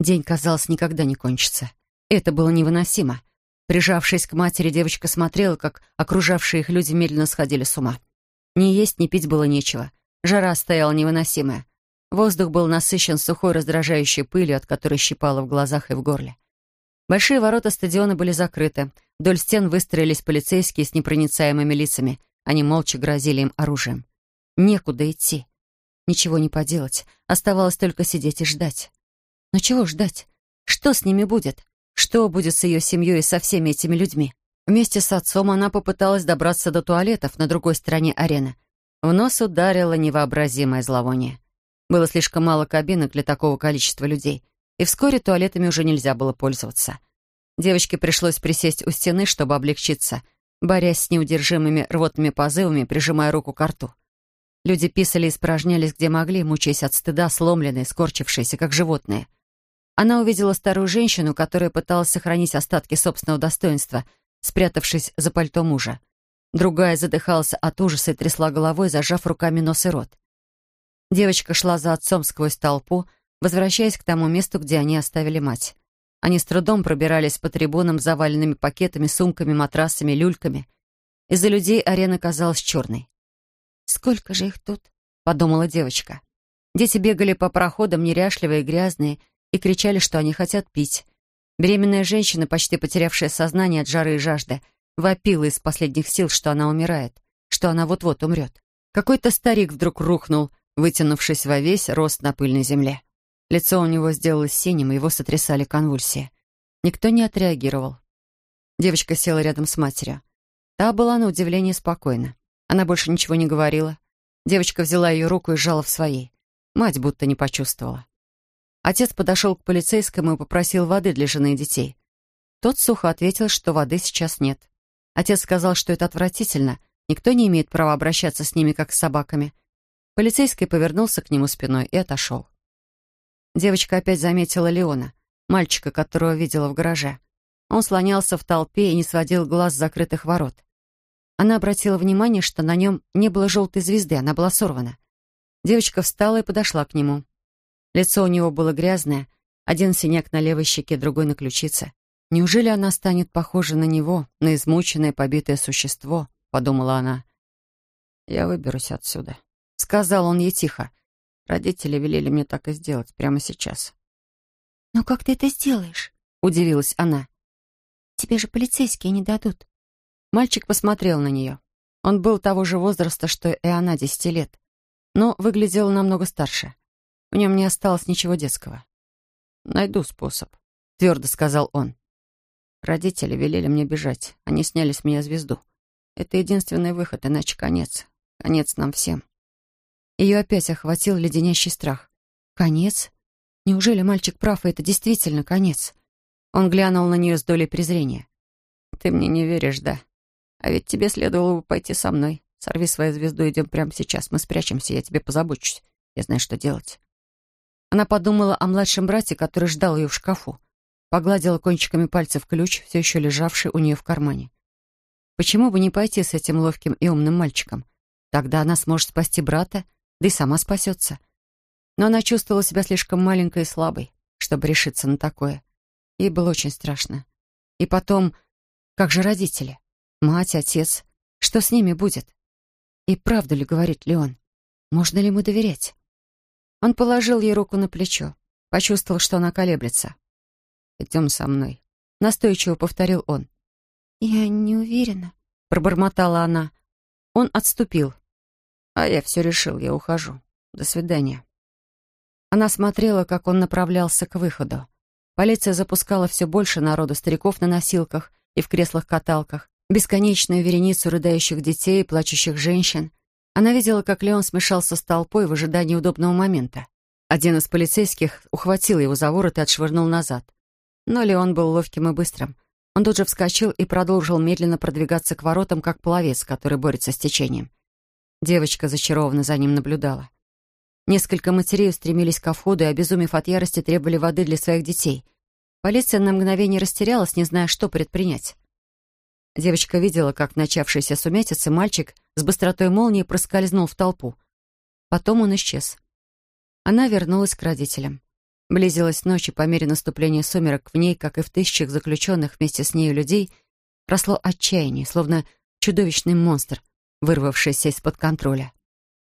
День, казалось, никогда не кончится. Это было невыносимо. Прижавшись к матери, девочка смотрела, как окружавшие их люди медленно сходили с ума. Ни есть, ни пить было нечего. Жара стояла невыносимая. Воздух был насыщен сухой раздражающей пылью, от которой щипало в глазах и в горле. Большие ворота стадиона были закрыты. Вдоль стен выстроились полицейские с непроницаемыми лицами. Они молча грозили им оружием. Некуда идти. Ничего не поделать. Оставалось только сидеть и ждать. Но чего ждать? Что с ними будет? Что будет с ее семьей и со всеми этими людьми? Вместе с отцом она попыталась добраться до туалетов на другой стороне арены. В нос ударило невообразимое зловоние. Было слишком мало кабинок для такого количества людей, и вскоре туалетами уже нельзя было пользоваться. Девочке пришлось присесть у стены, чтобы облегчиться, борясь с неудержимыми рвотными позывами, прижимая руку к рту. Люди писали и испражнялись где могли, мучаясь от стыда, сломленные, скорчившиеся, как животные. Она увидела старую женщину, которая пыталась сохранить остатки собственного достоинства, спрятавшись за пальто мужа. Другая задыхалась от ужаса и трясла головой, зажав руками нос и рот. Девочка шла за отцом сквозь толпу, возвращаясь к тому месту, где они оставили мать. Они с трудом пробирались по трибунам, заваленными пакетами, сумками, матрасами, люльками. Из-за людей арена казалась черной. «Сколько же их тут?» — подумала девочка. Дети бегали по проходам, неряшливые и грязные, и кричали, что они хотят пить. Беременная женщина, почти потерявшая сознание от жары и жажды, вопила из последних сил, что она умирает, что она вот-вот умрет. Какой-то старик вдруг рухнул, вытянувшись во весь рост на пыльной земле. Лицо у него сделалось синим, его сотрясали конвульсии. Никто не отреагировал. Девочка села рядом с матерью. Та была на удивление спокойна. Она больше ничего не говорила. Девочка взяла ее руку и сжала в своей. Мать будто не почувствовала. Отец подошел к полицейскому и попросил воды для жены и детей. Тот сухо ответил, что воды сейчас нет. Отец сказал, что это отвратительно. Никто не имеет права обращаться с ними, как с собаками. Полицейский повернулся к нему спиной и отошел. Девочка опять заметила Леона, мальчика, которого видела в гараже. Он слонялся в толпе и не сводил глаз с закрытых ворот. Она обратила внимание, что на нем не было желтой звезды, она была сорвана. Девочка встала и подошла к нему. Лицо у него было грязное, один синяк на левой щеке, другой на ключице. «Неужели она станет похожа на него, на измученное, побитое существо?» — подумала она. «Я выберусь отсюда», — сказал он ей тихо. «Родители велели мне так и сделать, прямо сейчас». «Но как ты это сделаешь?» — удивилась она. «Тебе же полицейские не дадут». Мальчик посмотрел на нее. Он был того же возраста, что и она, десяти лет, но выглядел намного старше. В нем не осталось ничего детского. «Найду способ», — твердо сказал он. Родители велели мне бежать. Они сняли с меня звезду. Это единственный выход, иначе конец. Конец нам всем. Ее опять охватил леденящий страх. Конец? Неужели мальчик прав, и это действительно конец? Он глянул на нее с долей презрения. «Ты мне не веришь, да?» А ведь тебе следовало бы пойти со мной. Сорви свою звезду, идем прямо сейчас. Мы спрячемся, я тебе позабочусь. Я знаю, что делать». Она подумала о младшем брате, который ждал ее в шкафу. Погладила кончиками пальцев ключ, все еще лежавший у нее в кармане. Почему бы не пойти с этим ловким и умным мальчиком? Тогда она сможет спасти брата, да и сама спасется. Но она чувствовала себя слишком маленькой и слабой, чтобы решиться на такое. Ей было очень страшно. И потом, как же родители? Мать, отец. Что с ними будет? И правду ли говорит Леон? Можно ли ему доверять? Он положил ей руку на плечо. Почувствовал, что она колеблется. «Идем со мной», — настойчиво повторил он. «Я не уверена», — пробормотала она. Он отступил. «А я все решил, я ухожу. До свидания». Она смотрела, как он направлялся к выходу. Полиция запускала все больше народу, стариков на носилках и в креслах-каталках, бесконечную вереницу рыдающих детей и плачущих женщин. Она видела, как Леон смешался с толпой в ожидании удобного момента. Один из полицейских ухватил его за ворот и отшвырнул назад. Но Леон был ловким и быстрым. Он тут же вскочил и продолжил медленно продвигаться к воротам, как пловец, который борется с течением. Девочка зачарованно за ним наблюдала. Несколько матерей устремились ко входу и, обезумев от ярости, требовали воды для своих детей. Полиция на мгновение растерялась, не зная, что предпринять. Девочка видела, как в начавшейся мальчик с быстротой молнии проскользнул в толпу. Потом он исчез. Она вернулась к родителям. Близилась ночь, и по мере наступления сумерок в ней, как и в тысячах заключенных вместе с нею людей, росло отчаяние, словно чудовищный монстр, вырвавшийся из-под контроля.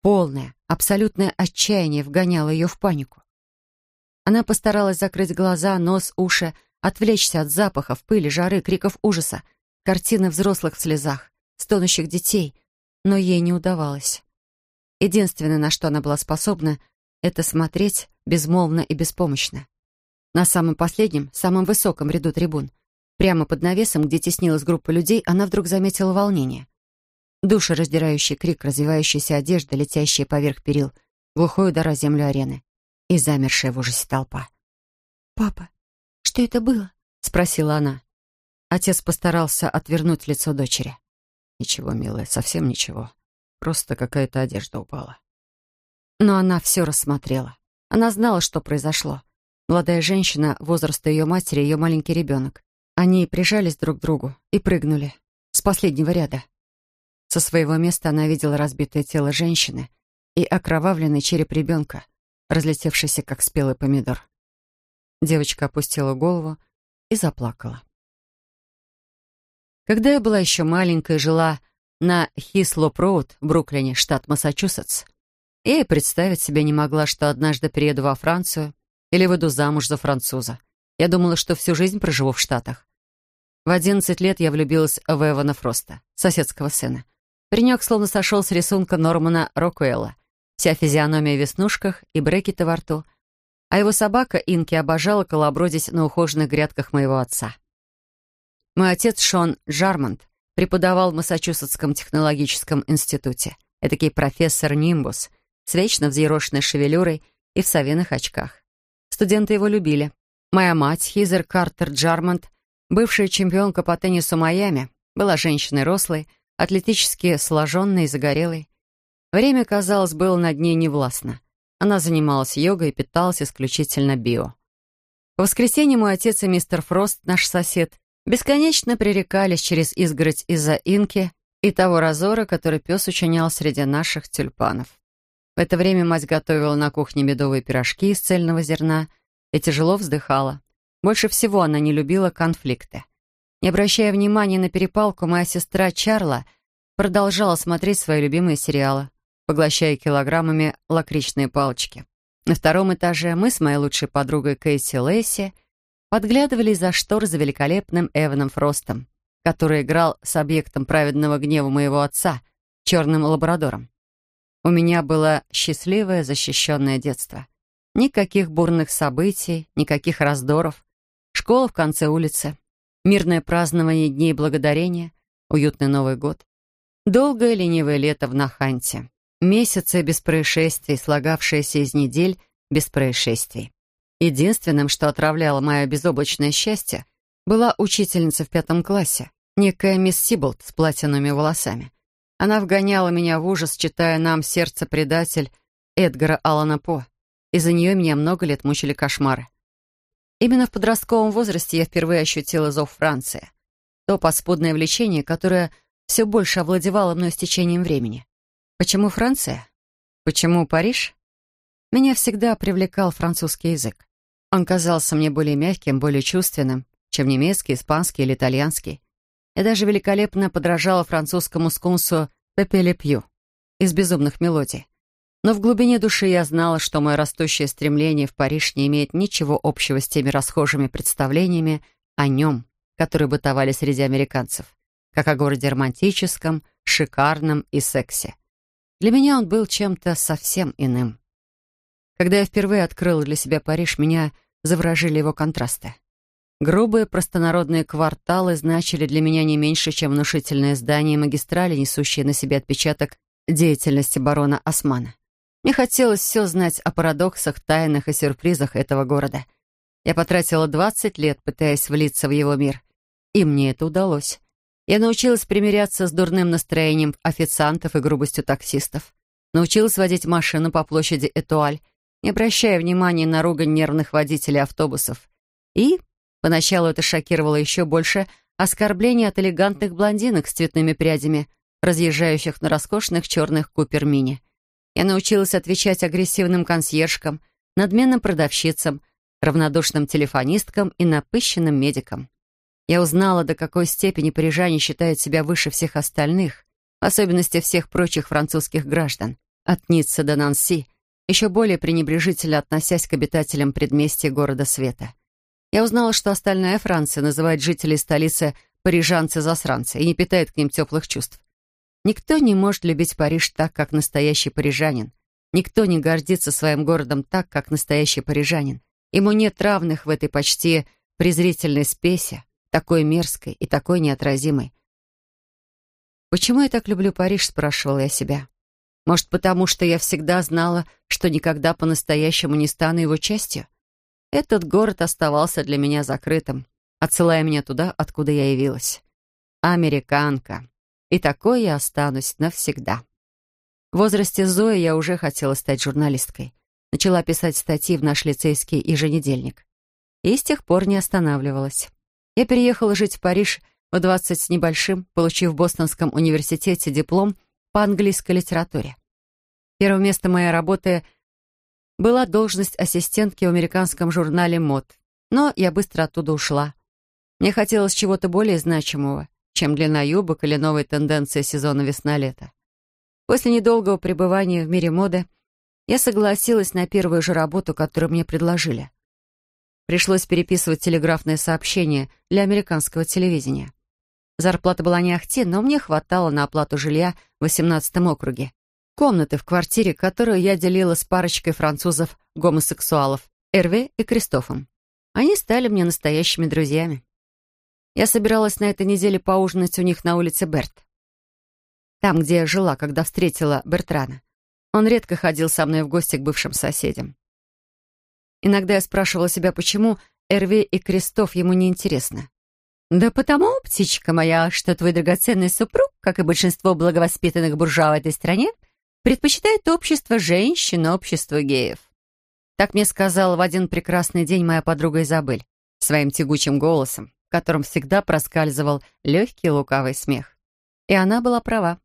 Полное, абсолютное отчаяние вгоняло ее в панику. Она постаралась закрыть глаза, нос, уши, отвлечься от запахов, пыли, жары, криков ужаса, картины взрослых в слезах, стонущих детей, но ей не удавалось. Единственное, на что она была способна, это смотреть безмолвно и беспомощно. На самом последнем, самом высоком ряду трибун, прямо под навесом, где теснилась группа людей, она вдруг заметила волнение. Душераздирающий крик, развивающаяся одежда, летящая поверх перил, глухой удар о землю арены и замершая в ужасе толпа. «Папа, что это было?» — спросила она. Отец постарался отвернуть лицо дочери. «Ничего, милая, совсем ничего. Просто какая-то одежда упала». Но она все рассмотрела. Она знала, что произошло. Молодая женщина, возраста ее матери, ее маленький ребенок. Они прижались друг к другу и прыгнули. С последнего ряда. Со своего места она видела разбитое тело женщины и окровавленный череп ребенка, разлетевшийся, как спелый помидор. Девочка опустила голову и заплакала. Когда я была еще маленькая жила на Хислоп-Роуд в Бруклине, штат Массачусетс, я и представить себе не могла, что однажды приеду во Францию или выйду замуж за француза. Я думала, что всю жизнь проживу в Штатах. В одиннадцать лет я влюбилась в Эвана Фроста, соседского сына. Паренек словно сошел с рисунка Нормана Рокуэлла. Вся физиономия в веснушках и брекеты во рту. А его собака Инки обожала колобродить на ухоженных грядках моего отца. Мой отец Шон Джармонт преподавал в Массачусетском технологическом институте. Этакий профессор Нимбус, с вечно взъерошенной шевелюрой и в совиных очках. Студенты его любили. Моя мать, Хизер Картер Джармонт, бывшая чемпионка по теннису Майами, была женщиной рослой, атлетически сложенной и загорелой. Время, казалось, было над ней невластно. Она занималась йогой и питалась исключительно био. В воскресенье мой отец и мистер Фрост, наш сосед, бесконечно пререкались через изгородь из-за инки и того разора, который пес учинял среди наших тюльпанов. В это время мать готовила на кухне медовые пирожки из цельного зерна и тяжело вздыхала. Больше всего она не любила конфликты. Не обращая внимания на перепалку, моя сестра Чарла продолжала смотреть свои любимые сериалы поглощая килограммами лакричные палочки. На втором этаже мы с моей лучшей подругой Кейси Лейси подглядывали из-за штор за великолепным Эваном Фростом, который играл с объектом праведного гнева моего отца, черным лабрадором. У меня было счастливое защищенное детство. Никаких бурных событий, никаких раздоров. Школа в конце улицы. Мирное празднование Дней Благодарения. Уютный Новый год. Долгое ленивое лето в Наханте. Месяцы без происшествий, слагавшиеся из недель без происшествий. Единственным, что отравляло мое безоблачное счастье, была учительница в пятом классе, некая мисс Сиболт с платиновыми волосами. Она вгоняла меня в ужас, читая нам «Сердце предатель» Эдгара Аллана По. Из-за нее меня много лет мучили кошмары. Именно в подростковом возрасте я впервые ощутила зов Франции. То подспудное влечение, которое все больше овладевало мной с течением времени. Почему Франция? Почему Париж? Меня всегда привлекал французский язык. Он казался мне более мягким, более чувственным, чем немецкий, испанский или итальянский. Я даже великолепно подражала французскому скунсу Пепе Ле Пью из «Безумных мелодий». Но в глубине души я знала, что мое растущее стремление в Париж не имеет ничего общего с теми расхожими представлениями о нем, которые бытовали среди американцев, как о городе романтическом, шикарном и сексе. Для меня он был чем-то совсем иным. Когда я впервые открыла для себя Париж, меня заворожили его контрасты. Грубые простонародные кварталы значили для меня не меньше, чем внушительное здание магистрали, несущее на себе отпечаток деятельности барона Османа. Мне хотелось все знать о парадоксах, тайнах и сюрпризах этого города. Я потратила 20 лет, пытаясь влиться в его мир. И мне это удалось. Я научилась примиряться с дурным настроением официантов и грубостью таксистов. Научилась водить машину по площади Этуаль, не обращая внимания на ругань нервных водителей автобусов. И, поначалу это шокировало еще больше, оскорбления от элегантных блондинок с цветными прядями, разъезжающих на роскошных черных купер-мини. Я научилась отвечать агрессивным консьержкам, надменным продавщицам, равнодушным телефонисткам и напыщенным медикам. Я узнала, до какой степени парижане считают себя выше всех остальных, в особенности всех прочих французских граждан, от Ниццы до Нанси, еще более пренебрежительно относясь к обитателям предместья города света. Я узнала, что остальная Франция называет жителей столицы парижанцы-засранцы и не питает к ним теплых чувств. Никто не может любить Париж так, как настоящий парижанин. Никто не гордится своим городом так, как настоящий парижанин. Ему нет равных в этой почти презрительной спеси, такой мерзкой и такой неотразимой. «Почему я так люблю Париж?» — спрашивала я себя. «Может, потому что я всегда знала, что никогда по-настоящему не стану его частью? Этот город оставался для меня закрытым, отсылая меня туда, откуда я явилась. Американка. И такой я останусь навсегда». В возрасте Зои я уже хотела стать журналисткой. Начала писать статьи в наш лицейский еженедельник. И с тех пор не останавливалась. Я переехала жить в Париж в 20 с небольшим, получив в Бостонском университете диплом по английской литературе. Первым местом моей работы была должность ассистентки в американском журнале «Мод», но я быстро оттуда ушла. Мне хотелось чего-то более значимого, чем длина юбок или новые тенденции сезона весна-лето. После недолгого пребывания в мире моды я согласилась на первую же работу, которую мне предложили. Пришлось переписывать телеграфное сообщение для американского телевидения. Зарплата была не ахти, но мне хватало на оплату жилья в 18 округе. Комнаты в квартире, которую я делила с парочкой французов-гомосексуалов, Эрве и Кристофом. Они стали мне настоящими друзьями. Я собиралась на этой неделе поужинать у них на улице Берт. Там, где я жила, когда встретила Бертрана. Он редко ходил со мной в гости к бывшим соседям. Иногда я спрашивала себя, почему Эрви и Крестов ему не интересны. «Да потому, птичка моя, что твой драгоценный супруг, как и большинство благовоспитанных буржуа в этой стране, предпочитает общество женщин обществу геев». Так мне сказала в один прекрасный день моя подруга Изабель, своим тягучим голосом, в котором всегда проскальзывал легкий лукавый смех. И она была права.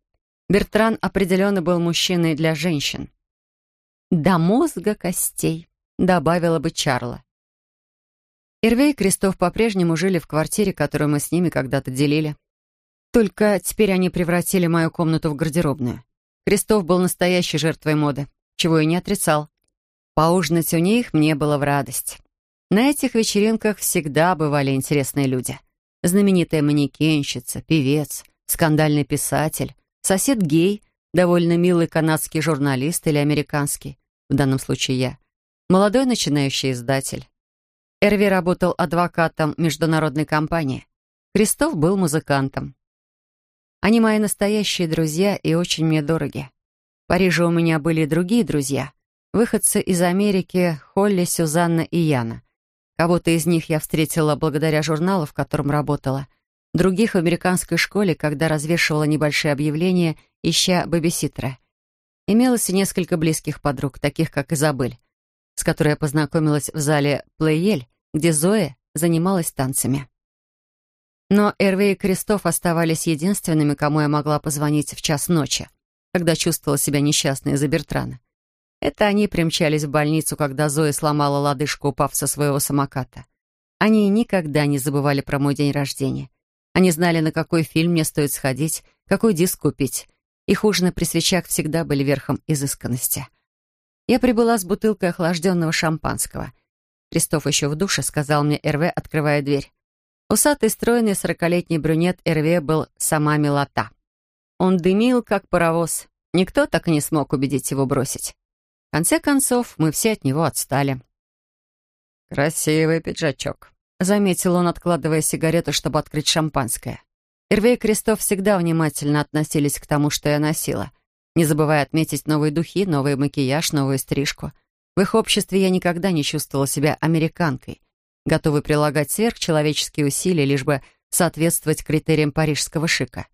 Бертран определенно был мужчиной для женщин. До мозга костей добавила бы Чарла. Ирвей и Крестов по-прежнему жили в квартире, которую мы с ними когда-то делили. Только теперь они превратили мою комнату в гардеробную. Крестов был настоящей жертвой моды, чего и не отрицал. Поужинать у них мне было в радость. На этих вечеринках всегда бывали интересные люди. Знаменитая манекенщица, певец, скандальный писатель, сосед гей, довольно милый канадский журналист или американский, в данном случае я, Молодой начинающий издатель. Эрви работал адвокатом международной компании. Кристоф был музыкантом. Они мои настоящие друзья и очень мне дороги. В Париже у меня были другие друзья. Выходцы из Америки Холли, Сюзанна и Яна. Кого-то из них я встретила благодаря журналу, в котором работала. Других в американской школе, когда развешивала небольшие объявления, ища бэбиситера. Имелось и несколько близких подруг, таких как Изабель с которой я познакомилась в зале «Плейель», где Зоя занималась танцами. Но Эрве и Крестов оставались единственными, кому я могла позвонить в час ночи, когда чувствовала себя несчастной из-за Бертрана. Это они примчались в больницу, когда Зоя сломала лодыжку, упав со своего самоката. Они никогда не забывали про мой день рождения. Они знали, на какой фильм мне стоит сходить, какой диск купить. Их ужины при свечах всегда были верхом изысканности. Я прибыла с бутылкой охлажденного шампанского. Крестов еще в душе, сказал мне РВ, открывая дверь. Усатый, стройный, сорокалетний брюнет РВ был сама милота. Он дымил, как паровоз. Никто так и не смог убедить его бросить. В конце концов, мы все от него отстали. «Красивый пиджачок», — заметил он, откладывая сигарету, чтобы открыть шампанское. Эрвей и Крестов всегда внимательно относились к тому, что я носила — не забывая отметить новые духи, новый макияж, новую стрижку. В их обществе я никогда не чувствовала себя американкой, готовой прилагать сверхчеловеческие усилия, лишь бы соответствовать критериям парижского шика.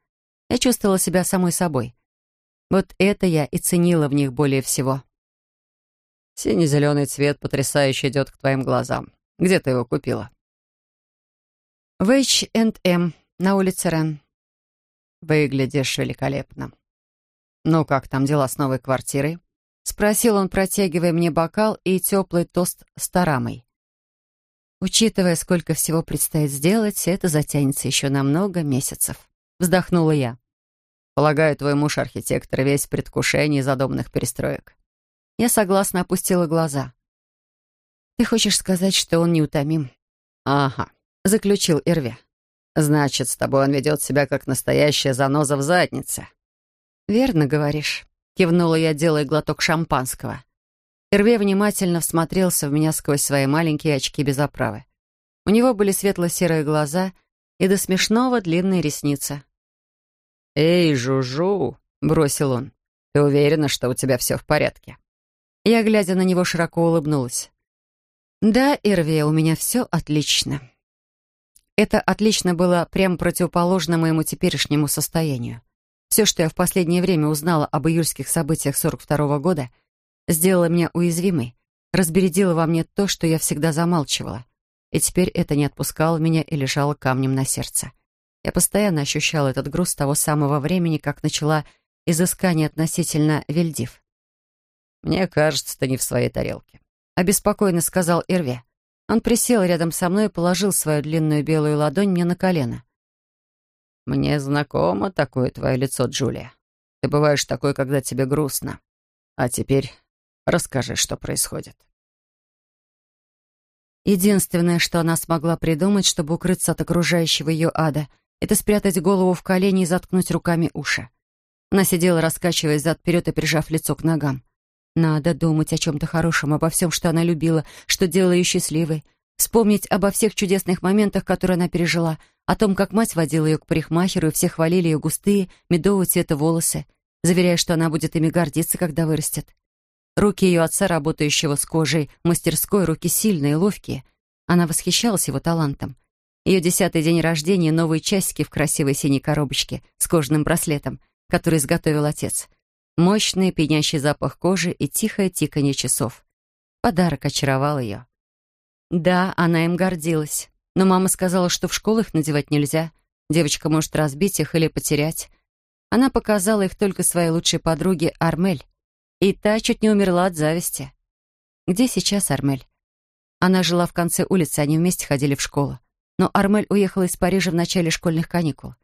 Я чувствовала себя самой собой. Вот это я и ценила в них более всего. «Синий-зеленый цвет потрясающе идет к твоим глазам. Где ты его купила?» «В H&M на улице Рен». «Выглядишь великолепно», «Ну, как там дела с новой квартирой?» — спросил он, протягивая мне бокал и теплый тост с тарамой. Учитывая, сколько всего предстоит сделать, это затянется еще на много месяцев. Вздохнула я. Полагаю, твой муж архитектор весь в предвкушении задомных перестроек. Я согласно опустила глаза. Ты хочешь сказать, что он неутомим? Ага, заключил Ирве. Значит, с тобой он ведет себя как настоящая заноза в заднице. Верно говоришь. Кивнула я, делая глоток шампанского. Эрве внимательно всмотрелся в меня сквозь свои маленькие очки без оправы. У него были светло-серые глаза и до смешного длинные ресницы. «Эй, Жужу!» — бросил он. «Ты уверена, что у тебя все в порядке?» Я, глядя на него, широко улыбнулась. «Да, Эрве, у меня все отлично». Это отлично было прямо противоположно моему теперешнему состоянию. Все, что я в последнее время узнала об июльских событиях 42 -го года — сделала меня уязвимой, разбередила во мне то, что я всегда замалчивала. И теперь это не отпускало меня и лежало камнем на сердце. Я постоянно ощущала этот груз с того самого времени, как начала изыскание относительно Вельдив. «Мне кажется, ты не в своей тарелке», — обеспокоенно сказал Ирве. Он присел рядом со мной и положил свою длинную белую ладонь мне на колено. «Мне знакомо такое твое лицо, Джулия. Ты бываешь такой, когда тебе грустно. А теперь Расскажи, что происходит». Единственное, что она смогла придумать, чтобы укрыться от окружающего ее ада, это спрятать голову в колени и заткнуть руками уши. Она сидела, раскачиваясь зад-вперед и прижав лицо к ногам. Надо думать о чем-то хорошем, обо всем, что она любила, что делало ее счастливой. Вспомнить обо всех чудесных моментах, которые она пережила, о том, как мать водила ее к парикмахеру, и все хвалили ее густые, медового цвета волосы, заверяя, что она будет ими гордиться, когда вырастет. Руки ее отца, работающего с кожей мастерской, руки сильные, ловкие. Она восхищалась его талантом. Ее десятый день рождения — новые часики в красивой синей коробочке с кожаным браслетом, который изготовил отец. Мощный пенящий запах кожи и тихое тиканье часов. Подарок очаровал ее. Да, она им гордилась. Но мама сказала, что в школу их надевать нельзя. Девочка может разбить их или потерять. Она показала их только своей лучшей подруге Армель. И та чуть не умерла от зависти. Где сейчас Армель? Она жила в конце улицы, они вместе ходили в школу. Но Армель уехала из Парижа в начале школьных каникул.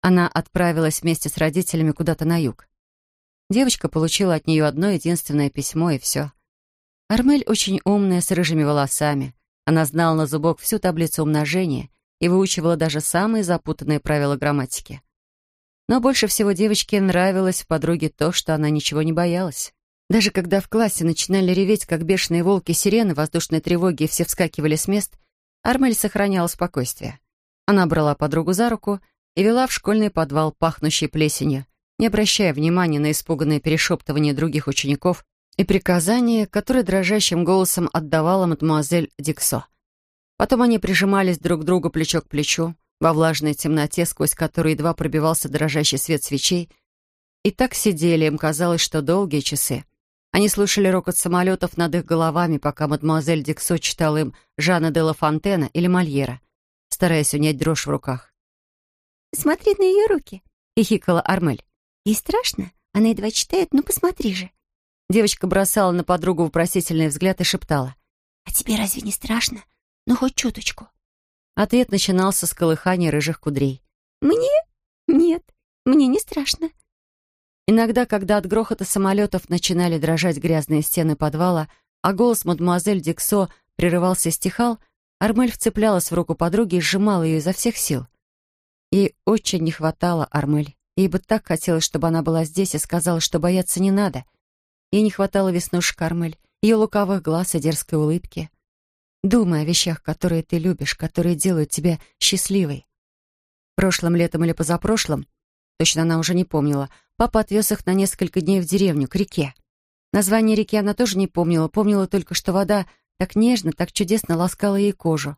Она отправилась вместе с родителями куда-то на юг. Девочка получила от нее одно единственное письмо, и все. Армель очень умная, с рыжими волосами. Она знала на зубок всю таблицу умножения и выучивала даже самые запутанные правила грамматики. Но больше всего девочке нравилось в подруге то, что она ничего не боялась. Даже когда в классе начинали реветь, как бешеные волки сирены, воздушной тревоги, и все вскакивали с мест, Армель сохраняла спокойствие. Она брала подругу за руку и вела в школьный подвал, пахнущий плесенью, не обращая внимания на испуганные перешептывания других учеников и приказания, которые дрожащим голосом отдавала мадемуазель Диксо. Потом они прижимались друг к другу плечо к плечу, во влажной темноте, сквозь которую едва пробивался дрожащий свет свечей, и так сидели, им казалось, что долгие часы. Они слушали рокот самолетов над их головами, пока мадемуазель Диксо читала им Жана де ла Фонтена или Мольера, стараясь унять дрожь в руках. «Смотри на ее руки», — хихикала Армель. «Ей страшно? Она едва читает, ну посмотри же». Девочка бросала на подругу вопросительный взгляд и шептала. «А тебе разве не страшно? Ну, хоть чуточку». Ответ начинался с колыхания рыжих кудрей. «Мне? Нет, мне не страшно». Иногда, когда от грохота самолетов начинали дрожать грязные стены подвала, а голос мадемуазель Диксо прерывался и стихал, Армель вцеплялась в руку подруги и сжимала ее изо всех сил. Ей очень не хватало Армель. Ей бы так хотелось, чтобы она была здесь и сказала, что бояться не надо. Ей не хватало веснушек Армель, ее лукавых глаз и дерзкой улыбки. Думай о вещах, которые ты любишь, которые делают тебя счастливой. Прошлым летом или позапрошлым, точно она уже не помнила, папа отвез их на несколько дней в деревню, к реке. Название реки она тоже не помнила, помнила только, что вода так нежно, так чудесно ласкала ей кожу.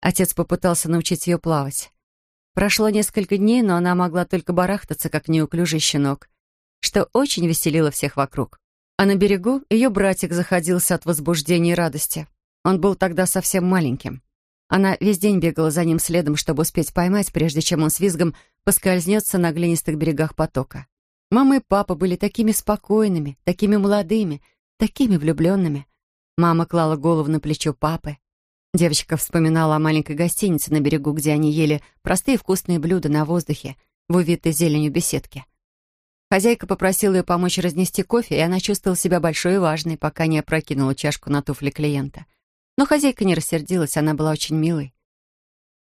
Отец попытался научить ее плавать. Прошло несколько дней, но она могла только барахтаться, как неуклюжий щенок, что очень веселило всех вокруг. А на берегу ее братик заходился от возбуждения и радости. Он был тогда совсем маленьким. Она весь день бегала за ним следом, чтобы успеть поймать, прежде чем он с визгом поскользнется на глинистых берегах потока. Мама и папа были такими спокойными, такими молодыми, такими влюбленными. Мама клала голову на плечо папы. Девочка вспоминала о маленькой гостинице на берегу, где они ели простые вкусные блюда на воздухе в увитой зеленью беседке. Хозяйка попросила ее помочь разнести кофе, и она чувствовала себя большой и важной, пока не опрокинула чашку на туфли клиента. Но хозяйка не рассердилась, она была очень милой.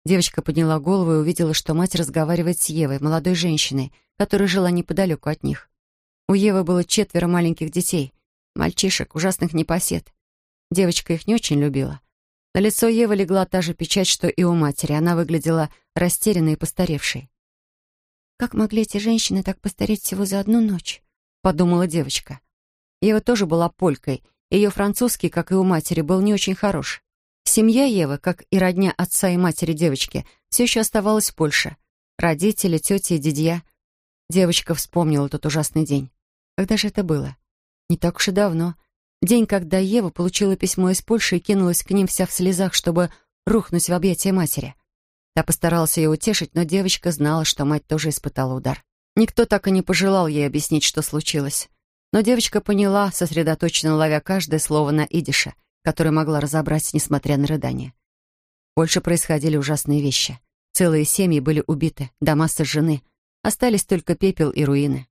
Девочка подняла голову и увидела, что мать разговаривает с Евой, молодой женщиной, которая жила неподалеку от них. У Евы было четверо маленьких детей, мальчишек, ужасных непосед. Девочка их не очень любила. На лицо Евы легла та же печать, что и у матери. Она выглядела растерянной и постаревшей. «Как могли эти женщины так постареть всего за одну ночь?» — подумала девочка. Ева тоже была полькой. Ее французский, как и у матери, был не очень хорош. Семья Евы, как и родня отца и матери девочки, все еще оставалась в Польше. Родители, тети и дядья. Девочка вспомнила тот ужасный день. Когда же это было? Не так уж и давно. День, когда Ева получила письмо из Польши и кинулась к ним вся в слезах, чтобы рухнуть в объятия матери. Та постарался ее утешить, но девочка знала, что мать тоже испытала удар. Никто так и не пожелал ей объяснить, что случилось. Но девочка поняла, сосредоточенно ловя каждое слово на идише, которое могла разобрать, несмотря на рыдание. Больше происходили ужасные вещи. Целые семьи были убиты, дома сожжены. Остались только пепел и руины.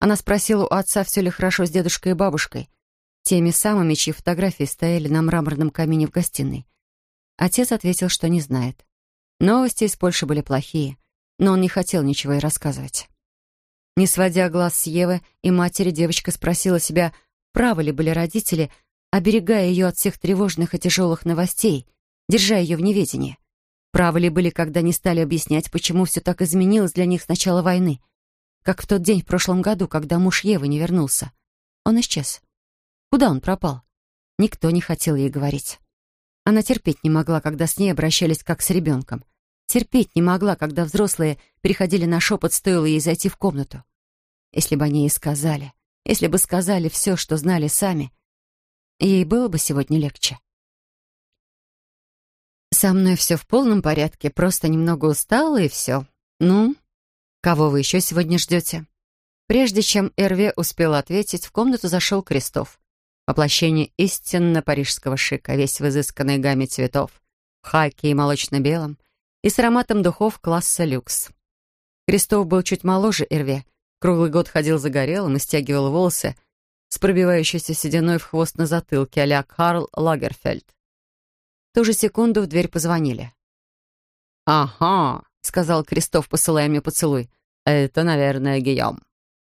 Она спросила у отца, все ли хорошо с дедушкой и бабушкой, теми самыми, чьи фотографии стояли на мраморном камине в гостиной. Отец ответил, что не знает. Новости из Польши были плохие, но он не хотел ничего ей рассказывать. Не сводя глаз с Евы и матери, девочка спросила себя, правы ли были родители, оберегая ее от всех тревожных и тяжелых новостей, держа ее в неведении. Правы ли были, когда не стали объяснять, почему все так изменилось для них с начала войны? Как в тот день в прошлом году, когда муж Евы не вернулся. Он исчез. Куда он пропал? Никто не хотел ей говорить. Она терпеть не могла, когда с ней обращались как с ребенком. Терпеть не могла, когда взрослые переходили на шепот, стоило ей зайти в комнату. Если бы они ей сказали, если бы сказали все, что знали сами, ей было бы сегодня легче. «Со мной все в полном порядке, просто немного устала и все. Ну, кого вы еще сегодня ждете?» Прежде чем Эрве успел ответить, в комнату зашел Крестов. Воплощение истинно парижского шика, весь в изысканной гамме цветов, хаке и молочно-белом, и с ароматом духов класса люкс. Крестов был чуть моложе Эрве, круглый год ходил загорелым и стягивал волосы с пробивающейся сединой в хвост на затылке а Карл Лагерфельд. В ту же секунду в дверь позвонили. «Ага», — сказал Крестов, посылая мне поцелуй, — «это, наверное, Гийом».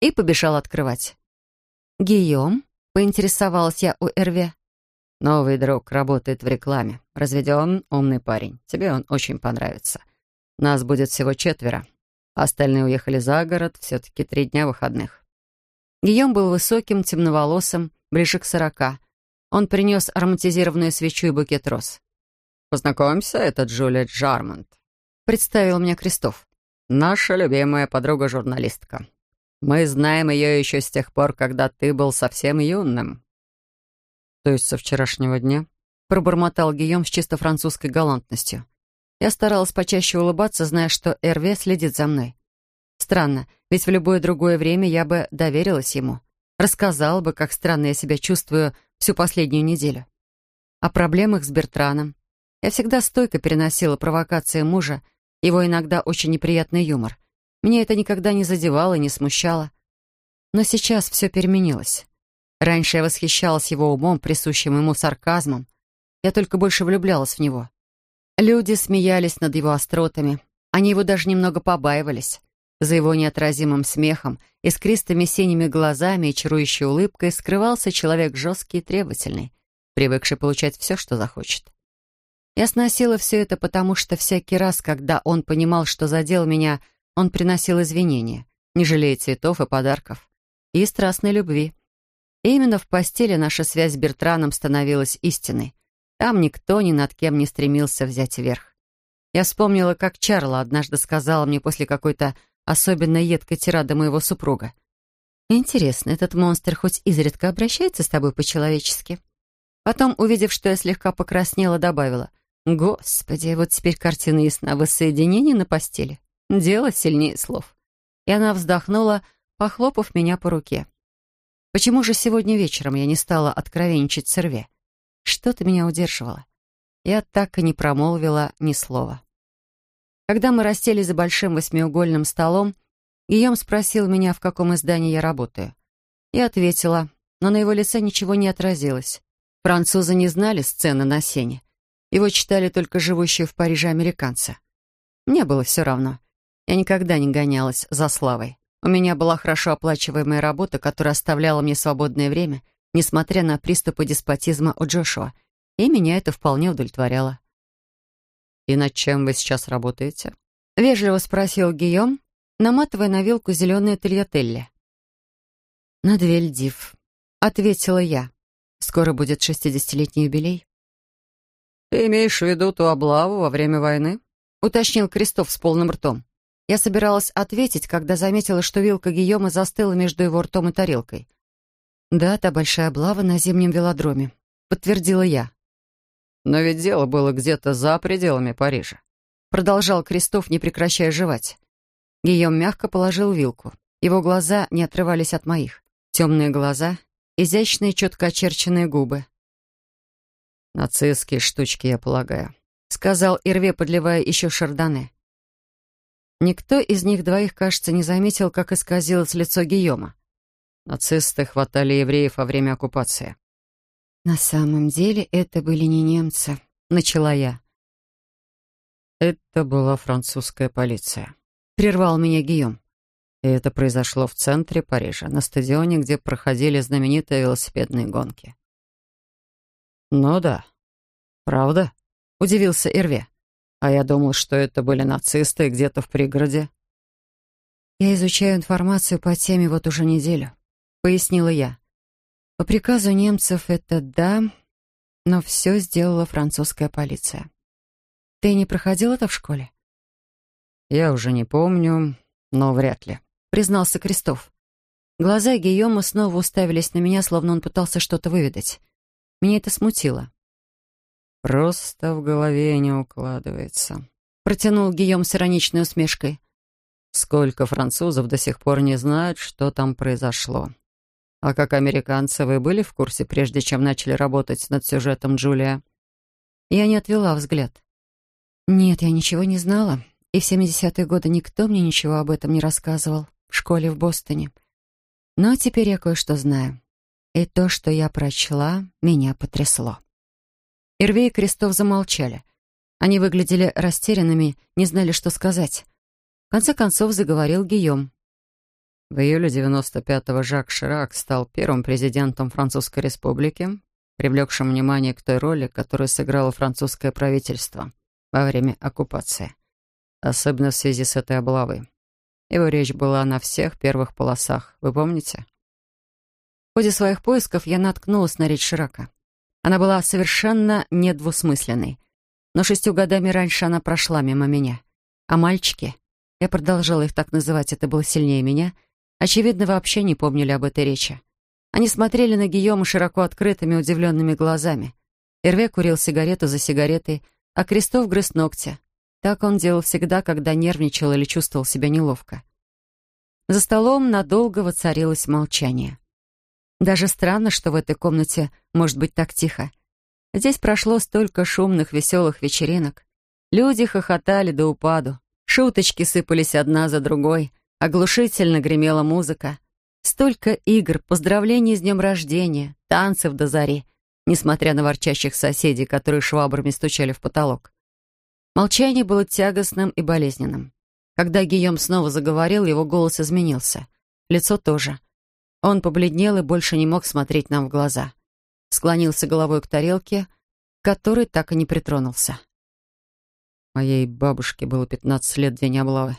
И побежал открывать. «Гийом?» Поинтересовалась я у Эрве. «Новый друг работает в рекламе. Разведен, умный парень. Тебе он очень понравится. Нас будет всего четверо. Остальные уехали за город, все-таки три дня выходных». Гийом был высоким, темноволосым, ближе к сорока. Он принес ароматизированную свечу и букет роз. «Познакомься, это Джулия Джармонт», — представил мне Крестов. «Наша любимая подруга-журналистка. Мы знаем ее еще с тех пор, когда ты был совсем юным». «То есть со вчерашнего дня?» — пробормотал Гийом с чисто французской галантностью. Я старалась почаще улыбаться, зная, что Эрве следит за мной. Странно, ведь в любое другое время я бы доверилась ему. Рассказала бы, как странно я себя чувствую всю последнюю неделю. О проблемах с Бертраном. Я всегда стойко переносила провокации мужа, его иногда очень неприятный юмор — меня это никогда не задевало и не смущало. Но сейчас все переменилось. Раньше я восхищалась его умом, присущим ему сарказмом. Я только больше влюблялась в него. Люди смеялись над его остротами. Они его даже немного побаивались. За его неотразимым смехом, искристыми синими глазами и чарующей улыбкой скрывался человек жесткий и требовательный, привыкший получать все, что захочет. Я сносила все это, потому что всякий раз, когда он понимал, что задел меня, он приносил извинения, не жалея цветов и подарков, и страстной любви. И именно в постели наша связь с Бертраном становилась истиной. Там никто ни над кем не стремился взять верх. Я вспомнила, как Чарла однажды сказала мне после какой-то особенно едкой тирады моего супруга. «Интересно, этот монстр хоть изредка обращается с тобой по-человечески?» Потом, увидев, что я слегка покраснела, добавила. «Господи, вот теперь картина ясна воссоединение на постели. Дело сильнее слов. И она вздохнула, похлопав меня по руке. Почему же сегодня вечером я не стала откровенничать с Рве? Что-то меня удерживало. я так и не промолвила ни слова. Когда мы расселись за большим восьмиугольным столом, Гийом спросил меня, в каком издании я работаю. Я ответила, но на его лице ничего не отразилось. Французы не знали сцены на сене. Его читали только живущие в Париже американцы. Мне было все равно. Я никогда не гонялась за славой. У меня была хорошо оплачиваемая работа, которая оставляла мне свободное время, несмотря на приступы деспотизма у Джошуа, и меня это вполне удовлетворяло. «И над чем вы сейчас работаете?» — вежливо спросил Гийом, наматывая на вилку зеленые тельятелли. «Над Вельдив», — ответила я. «Скоро будет шестидесятилетний юбилей». «Ты имеешь в виду ту облаву во время войны?» — уточнил Крестов с полным ртом. Я собиралась ответить, когда заметила, что вилка Гийома застыла между его ртом и тарелкой. «Да, та большая облава на зимнем велодроме», — подтвердила я. «Но ведь дело было где-то за пределами Парижа», — продолжал Крестов, не прекращая жевать. Гийом мягко положил вилку. Его глаза не отрывались от моих. Темные глаза, изящные, четко очерченные губы. «Нацистские штучки, я полагаю», — сказал Ирве, подливая еще шардоне. Никто из них двоих, кажется, не заметил, как исказилось лицо Гийома. Нацисты хватали евреев во время оккупации. «На самом деле это были не немцы», — начала я. «Это была французская полиция», — прервал меня Гийом. И это произошло в центре Парижа, на стадионе, где проходили знаменитые велосипедные гонки. «Ну да. Правда?» — удивился Ирве. А я думал, что это были нацисты где-то в пригороде. «Я изучаю информацию по теме вот уже неделю», — пояснила я. «По приказу немцев это да, но все сделала французская полиция. Ты не проходил это в школе?» «Я уже не помню, но вряд ли», — признался Крестов. Глаза Гийома снова уставились на меня, словно он пытался что-то выведать. Меня это смутило. «Просто в голове не укладывается», — протянул Гийом с ироничной усмешкой. «Сколько французов до сих пор не знают, что там произошло. А как американцы вы были в курсе, прежде чем начали работать над сюжетом Джулия?» Я не отвела взгляд. «Нет, я ничего не знала, и в 70-е годы никто мне ничего об этом не рассказывал в школе в Бостоне. Но теперь я кое-что знаю. И то, что я прочла, меня потрясло». Ирвей и Крестов замолчали. Они выглядели растерянными, не знали, что сказать. В конце концов заговорил Гийом. В июле 95-го Жак Ширак стал первым президентом Французской республики, привлекшим внимание к той роли, которую сыграло французское правительство во время оккупации, особенно в связи с этой облавой. Его речь была на всех первых полосах, вы помните? В ходе своих поисков я наткнулась на речь Ширака. Она была совершенно недвусмысленной. Но шестью годами раньше она прошла мимо меня. А мальчики, я продолжала их так называть, это было сильнее меня, очевидно, вообще не помнили об этой речи. Они смотрели на Гийома широко открытыми, удивленными глазами. Эрве курил сигарету за сигаретой, а Крестов грыз ногти. Так он делал всегда, когда нервничал или чувствовал себя неловко. За столом надолго воцарилось молчание. Даже странно, что в этой комнате может быть так тихо. Здесь прошло столько шумных, веселых вечеринок. Люди хохотали до упаду. Шуточки сыпались одна за другой. Оглушительно гремела музыка. Столько игр, поздравлений с днем рождения, танцев до зари, несмотря на ворчащих соседей, которые швабрами стучали в потолок. Молчание было тягостным и болезненным. Когда Гийом снова заговорил, его голос изменился. Лицо тоже. Он побледнел и больше не мог смотреть нам в глаза. Склонился головой к тарелке, к которой так и не притронулся. Моей бабушке было 15 лет в день облавы.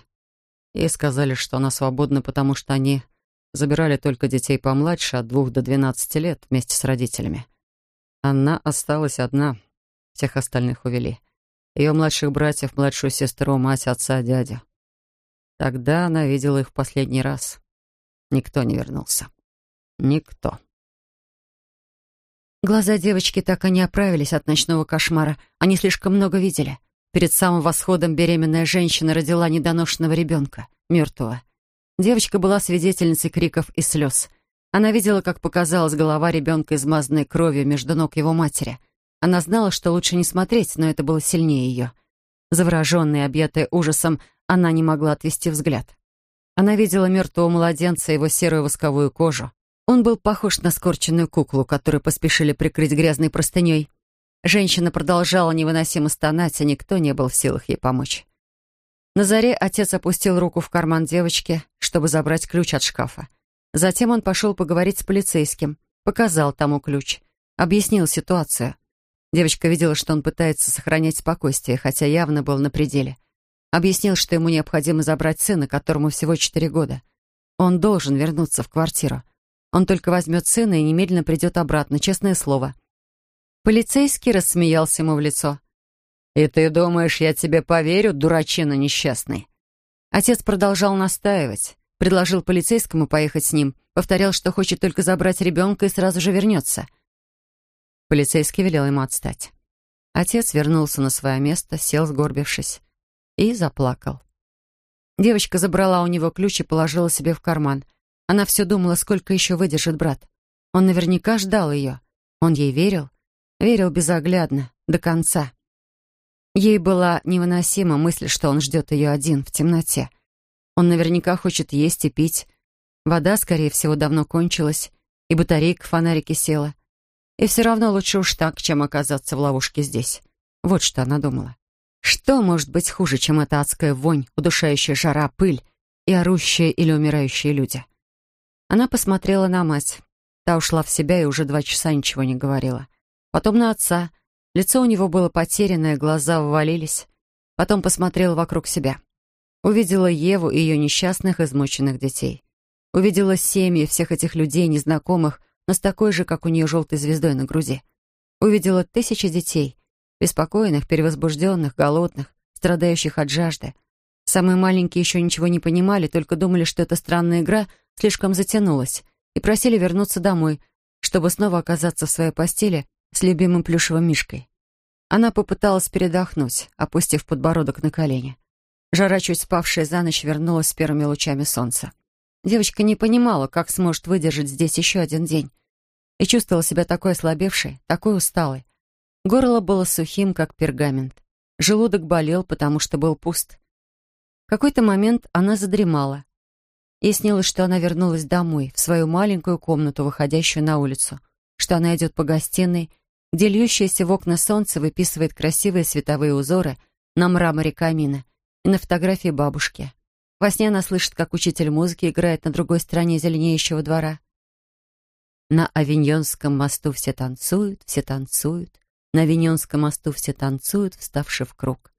Ей сказали, что она свободна, потому что они забирали только детей помладше, от двух до 12 лет, вместе с родителями. Она осталась одна, всех остальных увели. Ее младших братьев, младшую сестру, мать, отца, дядю. Тогда она видела их в последний раз. Никто не вернулся. Никто. Глаза девочки так и не оправились от ночного кошмара. Они слишком много видели. Перед самым восходом беременная женщина родила недоношенного ребенка, мертвого. Девочка была свидетельницей криков и слез. Она видела, как показалась голова ребенка, измазанной кровью между ног его матери. Она знала, что лучше не смотреть, но это было сильнее ее. Завороженная, объятая ужасом, она не могла отвести взгляд. Она видела мертвого младенца, его серую восковую кожу. Он был похож на скорченную куклу, которую поспешили прикрыть грязной простыней. Женщина продолжала невыносимо стонать, а никто не был в силах ей помочь. На заре отец опустил руку в карман девочки, чтобы забрать ключ от шкафа. Затем он пошел поговорить с полицейским, показал тому ключ, объяснил ситуацию. Девочка видела, что он пытается сохранять спокойствие, хотя явно был на пределе. Объяснил, что ему необходимо забрать сына, которому всего четыре года. Он должен вернуться в квартиру. Он только возьмет сына и немедленно придет обратно, честное слово. Полицейский рассмеялся ему в лицо. «И ты думаешь, я тебе поверю, дурачина несчастный?» Отец продолжал настаивать. Предложил полицейскому поехать с ним. Повторял, что хочет только забрать ребенка и сразу же вернется. Полицейский велел ему отстать. Отец вернулся на свое место, сел, сгорбившись, и заплакал. Девочка забрала у него ключ и положила себе в карман. Она все думала, сколько еще выдержит брат. Он наверняка ждал ее. Он ей верил. Верил безоглядно, до конца. Ей была невыносима мысль, что он ждет ее один, в темноте. Он наверняка хочет есть и пить. Вода, скорее всего, давно кончилась, и батарейка в фонарике села. И все равно лучше уж так, чем оказаться в ловушке здесь. Вот что она думала. Что может быть хуже, чем эта адская вонь, удушающая жара, пыль и орущие или умирающие люди? Она посмотрела на мать. Та ушла в себя и уже два часа ничего не говорила. Потом на отца. Лицо у него было потерянное, глаза ввалились. Потом посмотрела вокруг себя. Увидела Еву и ее несчастных, измученных детей. Увидела семьи всех этих людей, незнакомых, но с такой же, как у нее, желтой звездой на груди. Увидела тысячи детей, беспокойных, перевозбужденных, голодных, страдающих от жажды. Самые маленькие еще ничего не понимали, только думали, что эта странная игра слишком затянулась, и просили вернуться домой, чтобы снова оказаться в своей постели с любимым плюшевым мишкой. Она попыталась передохнуть, опустив подбородок на колени. Жара, чуть спавшая за ночь, вернулась с первыми лучами солнца. Девочка не понимала, как сможет выдержать здесь еще один день. И чувствовала себя такой ослабевшей, такой усталой. Горло было сухим, как пергамент. Желудок болел, потому что был пуст. В какой-то момент она задремала. Ей снилось, что она вернулась домой, в свою маленькую комнату, выходящую на улицу, что она идет по гостиной, где льющееся в окна солнце выписывает красивые световые узоры на мраморе камина, и на фотографии бабушки. Во сне она слышит, как учитель музыки играет на другой стороне зеленеющего двора. На Авиньонском мосту все танцуют, все танцуют. На Авиньонском мосту все танцуют, вставши в круг.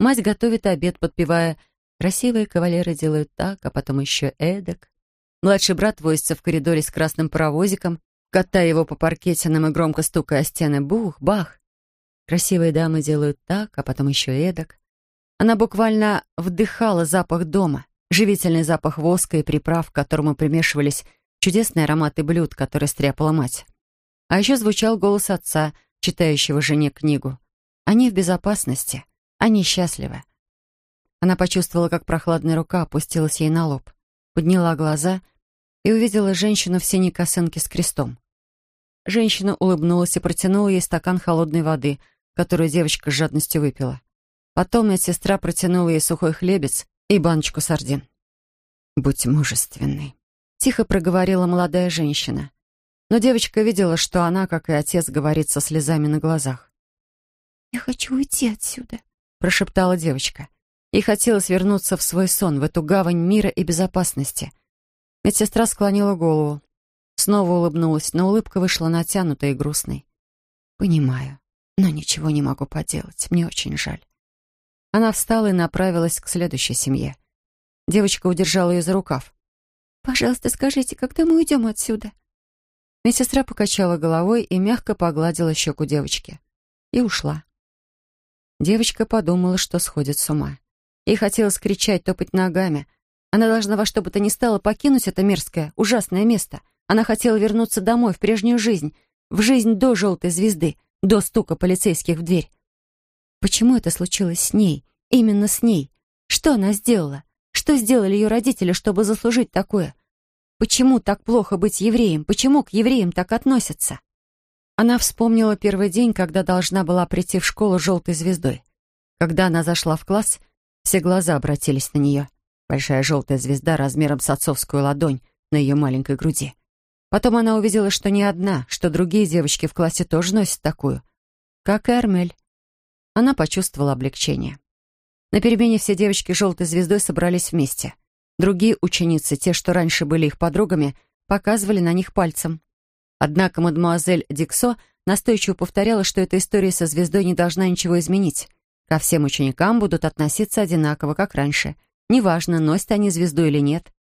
Мать готовит обед, подпевая «Красивые кавалеры делают так, а потом еще эдак». Младший брат возится в коридоре с красным паровозиком, катая его по паркетинам и громко стукая о стены «Бух! Бах!». Красивые дамы делают так, а потом еще эдак. Она буквально вдыхала запах дома, живительный запах воска и приправ, к которому примешивались чудесные ароматы блюд, которые стряпала мать. А еще звучал голос отца, читающего жене книгу. Они в безопасности, они счастливы. Она почувствовала, как прохладная рука опустилась ей на лоб, подняла глаза и увидела женщину в синей косынке с крестом. Женщина улыбнулась и протянула ей стакан холодной воды, которую девочка с жадностью выпила. Потом медсестра протянула ей сухой хлебец и баночку сардин. «Будь мужественной», — тихо проговорила молодая женщина. Но девочка видела, что она, как и отец, говорит со слезами на глазах. «Я хочу уйти отсюда», — прошептала девочка. Ей хотелось вернуться в свой сон, в эту гавань мира и безопасности. Медсестра склонила голову. Снова улыбнулась, но улыбка вышла натянутой и грустной. «Понимаю, но ничего не могу поделать. Мне очень жаль. Она встала и направилась к следующей семье. Девочка удержала ее за рукав. «Пожалуйста, скажите, когда мы уйдем отсюда?» Медсестра покачала головой и мягко погладила щеку девочки. И ушла. Девочка подумала, что сходит с ума. Ей хотелось кричать, топать ногами. Она должна во что бы то ни стало покинуть это мерзкое, ужасное место. Она хотела вернуться домой, в прежнюю жизнь, в жизнь до желтой звезды, до стука полицейских в дверь. Почему это случилось с ней? Именно с ней? Что она сделала? Что сделали ее родители, чтобы заслужить такое? Почему так плохо быть евреем? Почему к евреям так относятся? Она вспомнила первый день, когда должна была прийти в школу желтой звездой. Когда она зашла в класс, все глаза обратились на нее. Большая желтая звезда размером с отцовскую ладонь на ее маленькой груди. Потом она увидела, что не одна, что другие девочки в классе тоже носят такую. Как и Армель. Она почувствовала облегчение. На перемене все девочки желтой звездой собрались вместе. Другие ученицы, те, что раньше были их подругами, показывали на них пальцем. Однако мадемуазель Диксо настойчиво повторяла, что эта история со звездой не должна ничего изменить. Ко всем ученикам будут относиться одинаково, как раньше. Неважно, носят они звезду или нет.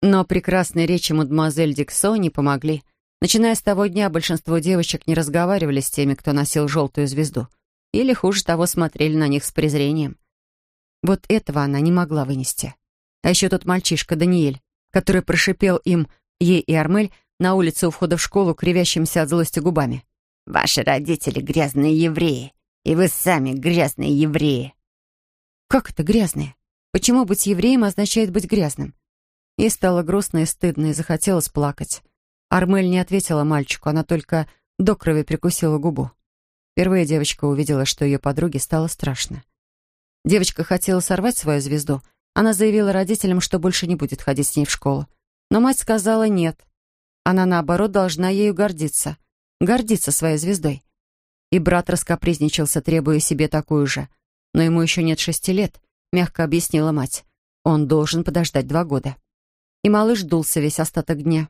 Но прекрасные речи мадемуазель Диксо не помогли. Начиная с того дня, большинство девочек не разговаривали с теми, кто носил желтую звезду. Или, хуже того, смотрели на них с презрением. Вот этого она не могла вынести. А еще тот мальчишка Даниэль, который прошипел им, ей и Армель, на улице у входа в школу, кривящимся от злости губами. «Ваши родители грязные евреи, и вы сами грязные евреи». «Как это грязные? Почему быть евреем означает быть грязным?» Ей стало грустно и стыдно, и захотелось плакать. Армель не ответила мальчику, она только до крови прикусила губу. Впервые девочка увидела, что ее подруге стало страшно. Девочка хотела сорвать свою звезду. Она заявила родителям, что больше не будет ходить с ней в школу. Но мать сказала «нет». Она, наоборот, должна ею гордиться. Гордиться своей звездой. И брат раскопризничался, требуя себе такую же. Но ему еще нет шести лет, мягко объяснила мать. Он должен подождать два года. И малыш дулся весь остаток дня.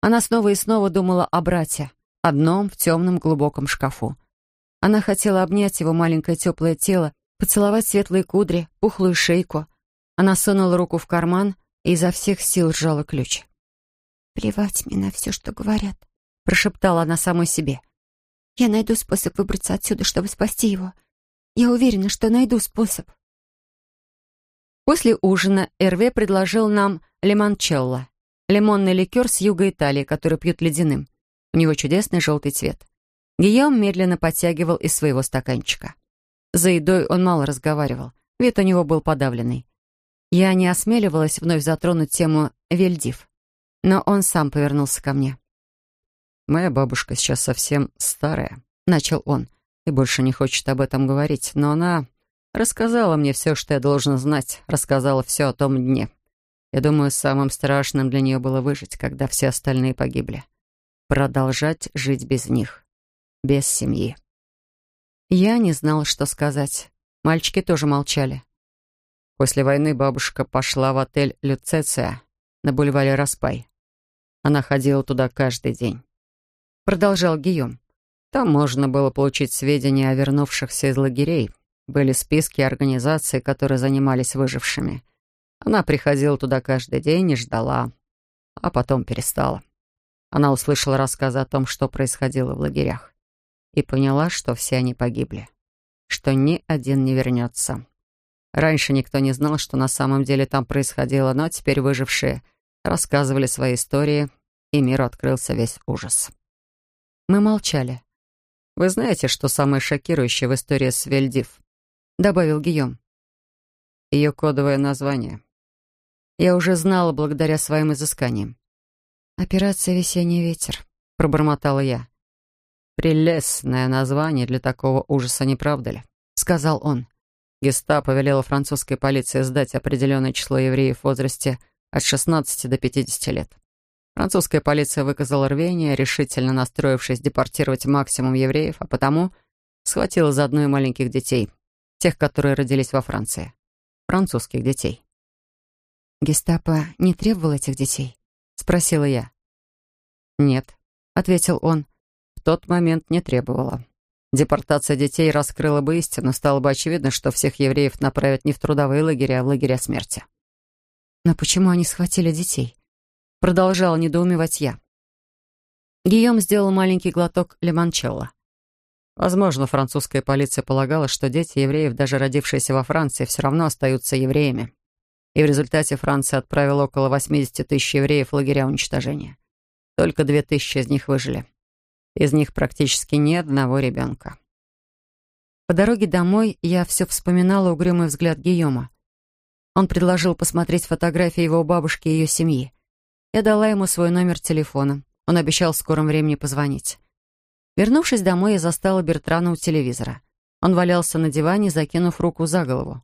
Она снова и снова думала о брате, одном в темном глубоком шкафу. Она хотела обнять его маленькое теплое тело, поцеловать светлые кудри, пухлую шейку. Она сунула руку в карман и изо всех сил сжала ключ. «Плевать мне на все, что говорят», — прошептала она самой себе. «Я найду способ выбраться отсюда, чтобы спасти его. Я уверена, что найду способ». После ужина Эрве предложил нам лимончелло, лимонный ликер с юга Италии, который пьют ледяным. У него чудесный желтый цвет. Гийом медленно подтягивал из своего стаканчика. За едой он мало разговаривал, вид у него был подавленный. Я не осмеливалась вновь затронуть тему Вельдив но он сам повернулся ко мне. «Моя бабушка сейчас совсем старая», — начал он, и больше не хочет об этом говорить, но она рассказала мне все, что я должен знать, рассказала все о том дне. Я думаю, самым страшным для нее было выжить, когда все остальные погибли. Продолжать жить без них, без семьи. Я не знал, что сказать. Мальчики тоже молчали. После войны бабушка пошла в отель «Люцеция» на бульваре Распай. Она ходила туда каждый день. Продолжал Гийом. Там можно было получить сведения о вернувшихся из лагерей. Были списки организаций, которые занимались выжившими. Она приходила туда каждый день и ждала, а потом перестала. Она услышала рассказы о том, что происходило в лагерях, и поняла, что все они погибли, что ни один не вернется. Раньше никто не знал, что на самом деле там происходило, но теперь выжившие рассказывали свои истории, и миру открылся весь ужас. Мы молчали. «Вы знаете, что самое шокирующее в истории с Вельдив?» — добавил Гийом. Ее кодовое название. Я уже знала благодаря своим изысканиям. «Операция «Весенний ветер», — пробормотала я. «Прелестное название для такого ужаса, не правда ли?» — сказал он. Гестапо велело французской полиции сдать определенное число евреев в возрасте от 16 до 50 лет. Французская полиция выказала рвение, решительно настроившись депортировать максимум евреев, а потому схватила заодно и маленьких детей, тех, которые родились во Франции. Французских детей. «Гестапо не требовал этих детей?» — спросила я. «Нет», — ответил он, — «в тот момент не требовала. Депортация детей раскрыла бы истину, стало бы очевидно, что всех евреев направят не в трудовые лагеря, а в лагеря смерти. Но почему они схватили детей? Продолжала недоумевать я. Гийом сделал маленький глоток лимончелло. Возможно, французская полиция полагала, что дети евреев, даже родившиеся во Франции, все равно остаются евреями. И в результате Франция отправила около 80 тысяч евреев в лагеря уничтожения. Только две тысячи из них выжили. Из них практически ни одного ребенка. По дороге домой я все вспоминала угрюмый взгляд Гийома. Он предложил посмотреть фотографии его бабушки и ее семьи. Я дала ему свой номер телефона. Он обещал в скором времени позвонить. Вернувшись домой, я застала Бертрана у телевизора. Он валялся на диване, закинув руку за голову.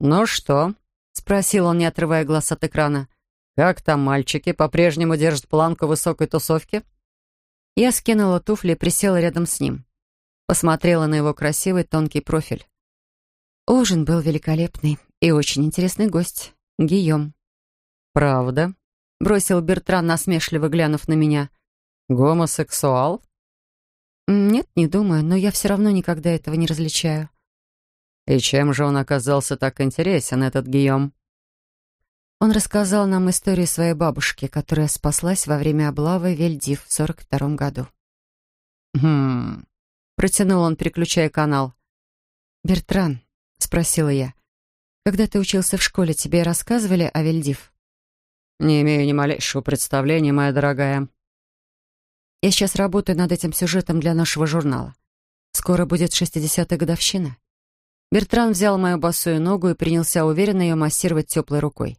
«Ну что?» — спросил он, не отрывая глаз от экрана. «Как там мальчики? По-прежнему держат планку высокой тусовки?» Я скинула туфли и присела рядом с ним. Посмотрела на его красивый тонкий профиль. Ужин был великолепный и очень интересный гость. Гийом. «Правда?» — бросил Бертран, насмешливо глянув на меня. «Гомосексуал?» «Нет, не думаю, но я все равно никогда этого не различаю». «И чем же он оказался так интересен, этот Гийом?» Он рассказал нам историю своей бабушки, которая спаслась во время облавы Вельдив в сорок втором году. «Хм...» — протянул он, переключая канал. «Бертран», — спросила я, — «когда ты учился в школе, тебе рассказывали о Вельдив?» «Не имею ни малейшего представления, моя дорогая», я сейчас работаю над этим сюжетом для нашего журнала. Скоро будет шестидесятая годовщина. Бертран взял мою босую ногу и принялся уверенно ее массировать теплой рукой.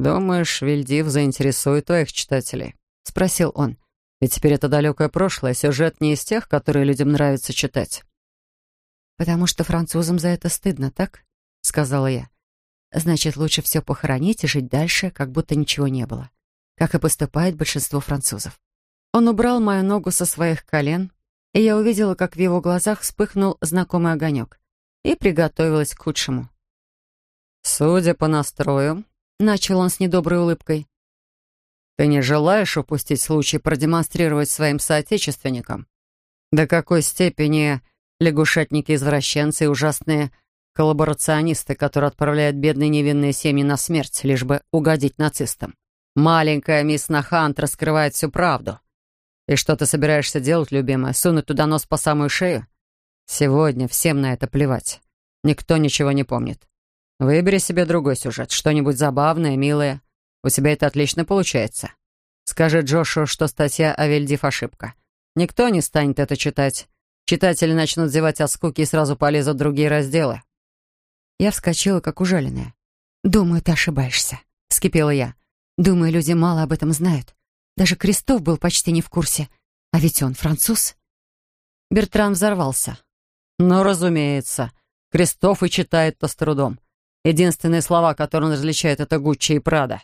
«Думаешь, Вильдив заинтересует твоих читателей?» — спросил он. «Ведь теперь это далекое прошлое, сюжет не из тех, которые людям нравится читать». «Потому что французам за это стыдно, так?» — сказала я. «Значит, лучше все похоронить и жить дальше, как будто ничего не было, как и поступает большинство французов». Он убрал мою ногу со своих колен, и я увидела, как в его глазах вспыхнул знакомый огонек, и приготовилась к худшему. «Судя по настрою», — начал он с недоброй улыбкой, «ты не желаешь упустить случай продемонстрировать своим соотечественникам, до какой степени лягушатники-извращенцы и ужасные коллаборационисты, которые отправляют бедные невинные семьи на смерть, лишь бы угодить нацистам. Маленькая мисс Нахант раскрывает всю правду». «И что ты собираешься делать, любимая? Сунуть туда нос по самую шею? Сегодня всем на это плевать. Никто ничего не помнит. Выбери себе другой сюжет, что-нибудь забавное, милое. У тебя это отлично получается. Скажи Джошу, что статья о Вельдив ошибка. Никто не станет это читать. Читатели начнут зевать от скуки и сразу полезут в другие разделы». Я вскочила, как ужаленная. «Думаю, ты ошибаешься», — вскипела я. «Думаю, люди мало об этом знают. Даже Крестов был почти не в курсе. А ведь он француз. Бертран взорвался. «Ну, разумеется. Крестов и читает-то с трудом. Единственные слова, которые он различает, это Гуччи и Прада».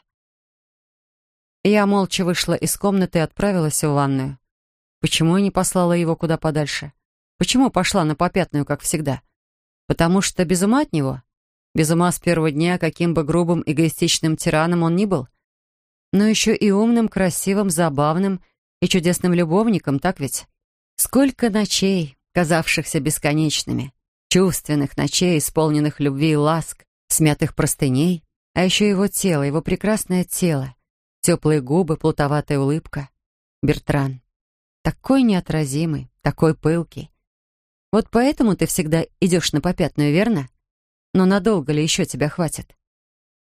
Я молча вышла из комнаты и отправилась в ванную. Почему я не послала его куда подальше? Почему пошла на попятную, как всегда? Потому что без ума от него? Без ума с первого дня, каким бы грубым, эгоистичным тираном он ни был? но еще и умным, красивым, забавным и чудесным любовником, так ведь? Сколько ночей, казавшихся бесконечными, чувственных ночей, исполненных любви и ласк, смятых простыней, а еще его тело, его прекрасное тело, теплые губы, плутоватая улыбка. Бертран. Такой неотразимый, такой пылкий. Вот поэтому ты всегда идешь на попятную, верно? Но надолго ли еще тебя хватит?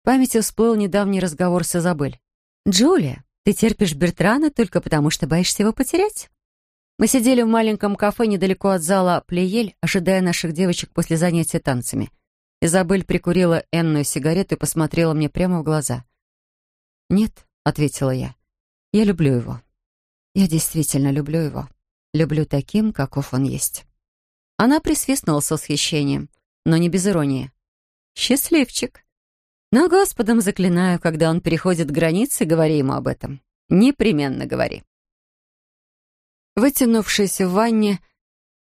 В памяти всплыл недавний разговор с Изабель. «Джулия, ты терпишь Бертрана только потому, что боишься его потерять?» Мы сидели в маленьком кафе недалеко от зала Плеель, ожидая наших девочек после занятия танцами. Изабель прикурила энную сигарету и посмотрела мне прямо в глаза. «Нет», — ответила я, — «я люблю его. Я действительно люблю его. Люблю таким, каков он есть». Она присвистнула с восхищением, но не без иронии. «Счастливчик!» Но Господом заклинаю, когда он переходит границы, говори ему об этом. Непременно говори. Вытянувшись в ванне,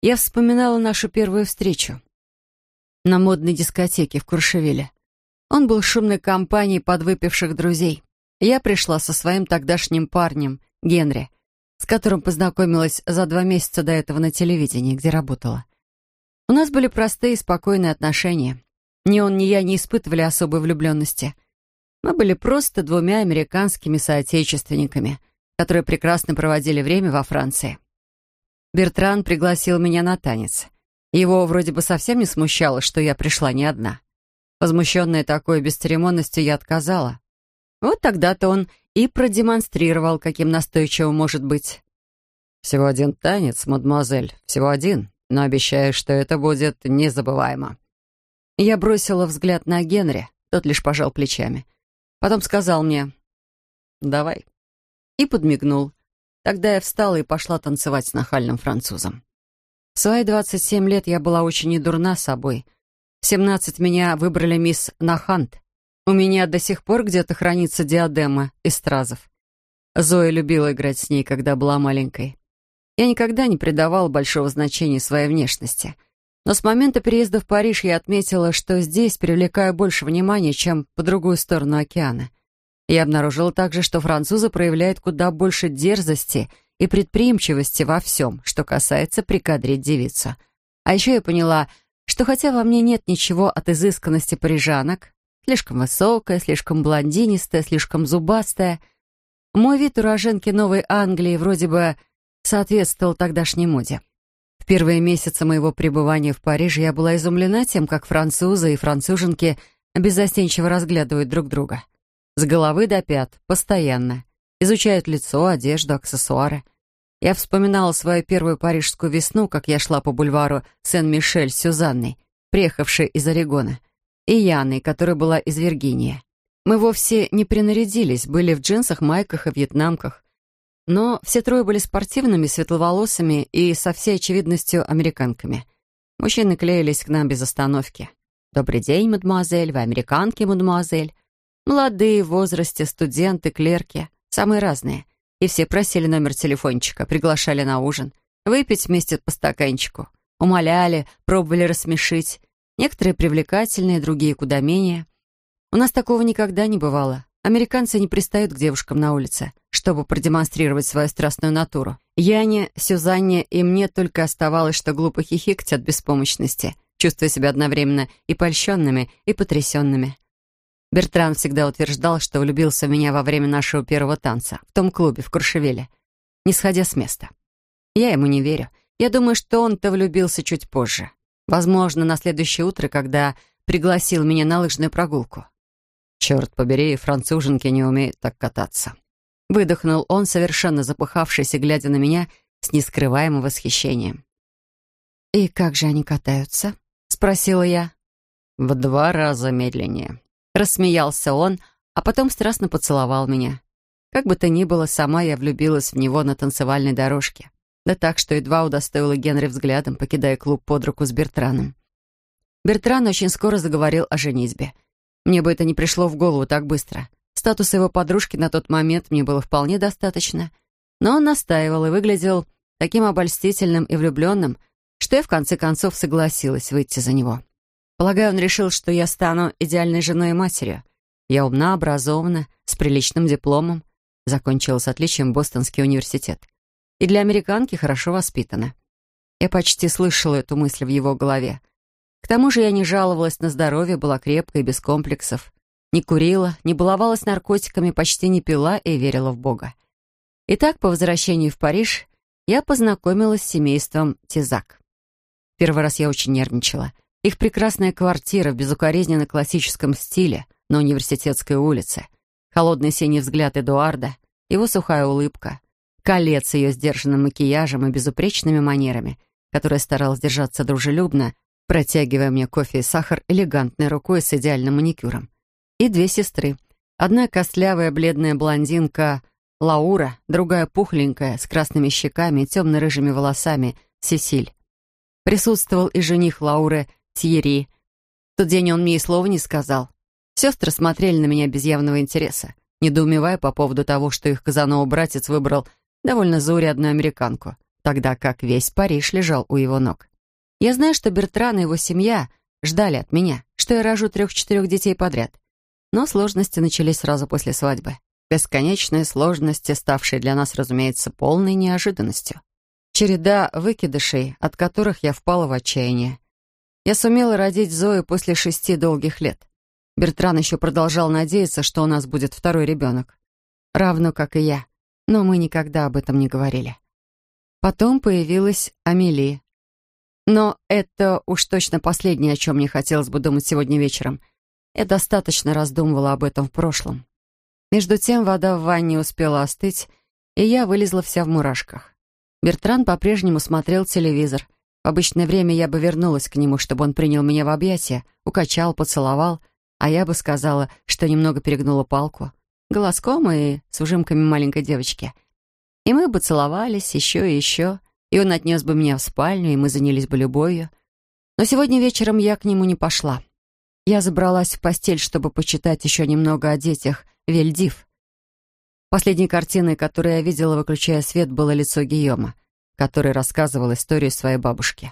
я вспоминала нашу первую встречу на модной дискотеке в Куршевеле. Он был шумной компанией подвыпивших друзей. Я пришла со своим тогдашним парнем, Генри, с которым познакомилась за два месяца до этого на телевидении, где работала. У нас были простые и спокойные отношения. Ни он, ни я не испытывали особой влюбленности. Мы были просто двумя американскими соотечественниками, которые прекрасно проводили время во Франции. Бертран пригласил меня на танец. Его вроде бы совсем не смущало, что я пришла не одна. Возмущенная такой бесцеремонностью, я отказала. Вот тогда-то он и продемонстрировал, каким настойчивым может быть. «Всего один танец, мадемуазель, всего один, но обещаю, что это будет незабываемо», я бросила взгляд на Генри, тот лишь пожал плечами. Потом сказал мне «давай» и подмигнул. Тогда я встала и пошла танцевать с нахальным французом. В свои 27 лет я была очень недурна собой. В 17 меня выбрали мисс Нахант. У меня до сих пор где-то хранится диадема из стразов. Зоя любила играть с ней, когда была маленькой. Я никогда не придавала большого значения своей внешности. Но с момента переезда в Париж я отметила, что здесь привлекаю больше внимания, чем по другую сторону океана. Я обнаружила также, что французы проявляют куда больше дерзости и предприимчивости во всем, что касается прикадрить девицу. А еще я поняла, что хотя во мне нет ничего от изысканности парижанок, слишком высокая, слишком блондинистая, слишком зубастая, мой вид уроженки Новой Англии вроде бы соответствовал тогдашней моде. В первые месяцы моего пребывания в Париже я была изумлена тем, как французы и француженки беззастенчиво разглядывают друг друга. С головы до пят, постоянно. Изучают лицо, одежду, аксессуары. Я вспоминала свою первую парижскую весну, как я шла по бульвару Сен-Мишель с Сюзанной, приехавшей из Орегона, и Яной, которая была из Виргинии. Мы вовсе не принарядились, были в джинсах, майках и вьетнамках. Но все трое были спортивными, светловолосыми и со всей очевидностью американками. Мужчины клеились к нам без остановки. «Добрый день, мадемуазель, вы американки, мадемуазель?» Молодые, в возрасте, студенты, клерки, самые разные. И все просили номер телефончика, приглашали на ужин. Выпить вместе по стаканчику. Умоляли, пробовали рассмешить. Некоторые привлекательные, другие куда менее. У нас такого никогда не бывало. Американцы не пристают к девушкам на улице, чтобы продемонстрировать свою страстную натуру. Яне, Сюзанне и мне только оставалось, что глупо хихикать от беспомощности, чувствуя себя одновременно и польщенными, и потрясенными. Бертран всегда утверждал, что влюбился в меня во время нашего первого танца, в том клубе, в Куршевеле, не сходя с места. Я ему не верю. Я думаю, что он-то влюбился чуть позже. Возможно, на следующее утро, когда пригласил меня на лыжную прогулку. «Черт побери, француженки не умеют так кататься». Выдохнул он, совершенно запыхавшись и глядя на меня с нескрываемым восхищением. «И как же они катаются?» — спросила я. «В два раза медленнее», Рассмеялся он, а потом страстно поцеловал меня. Как бы то ни было, сама я влюбилась в него на танцевальной дорожке. Да так, что едва удостоила Генри взглядом, покидая клуб под руку с Бертраном. Бертран очень скоро заговорил о женитьбе. Мне бы это не пришло в голову так быстро. Статуса его подружки на тот момент мне было вполне достаточно. Но он настаивал и выглядел таким обольстительным и влюбленным, что я в конце концов согласилась выйти за него. Полагаю, он решил, что я стану идеальной женой и матерью. Я умна, образована, с приличным дипломом. Закончила с отличием Бостонский университет. И для американки хорошо воспитана. Я почти слышала эту мысль в его голове. К тому же я не жаловалась на здоровье, была крепкой, без комплексов. Не курила, не баловалась наркотиками, почти не пила и верила в Бога. Итак, по возвращении в Париж я познакомилась с семейством Тизак. Первый раз я очень нервничала — их прекрасная квартира в безукоризненно классическом стиле на университетской улице, холодный синий взгляд Эдуарда, его сухая улыбка, колец с ее сдержанным макияжем и безупречными манерами, которая старалась держаться дружелюбно, протягивая мне кофе и сахар элегантной рукой с идеальным маникюром. И две сестры. Одна костлявая бледная блондинка Лаура, другая пухленькая, с красными щеками и темно-рыжими волосами Сесиль. Присутствовал и жених Лауры Тьерри. В тот день он мне и слова не сказал. Сестры смотрели на меня без явного интереса, недоумевая по поводу того, что их Казанова-братец выбрал довольно заурядную американку, тогда как весь Париж лежал у его ног. Я знаю, что Бертран и его семья ждали от меня, что я рожу трех-четырех детей подряд. Но сложности начались сразу после свадьбы. Бесконечные сложности, ставшие для нас, разумеется, полной неожиданностью. Череда выкидышей, от которых я впала в отчаяние. Я сумела родить Зою после шести долгих лет. Бертран еще продолжал надеяться, что у нас будет второй ребенок. Равно как и я. Но мы никогда об этом не говорили. Потом появилась Амели. Но это уж точно последнее, о чем мне хотелось бы думать сегодня вечером. Я достаточно раздумывала об этом в прошлом. Между тем вода в ванне успела остыть, и я вылезла вся в мурашках. Бертран по-прежнему смотрел телевизор — в обычное время я бы вернулась к нему, чтобы он принял меня в объятия, укачал, поцеловал, а я бы сказала, что немного перегнула палку, голоском и с ужимками маленькой девочки. И мы бы целовались еще и еще, и он отнес бы меня в спальню, и мы занялись бы любовью. Но сегодня вечером я к нему не пошла. Я забралась в постель, чтобы почитать еще немного о детях Вельдив. Последней картиной, которую я видела, выключая свет, было лицо Гийома, который рассказывал историю своей бабушки.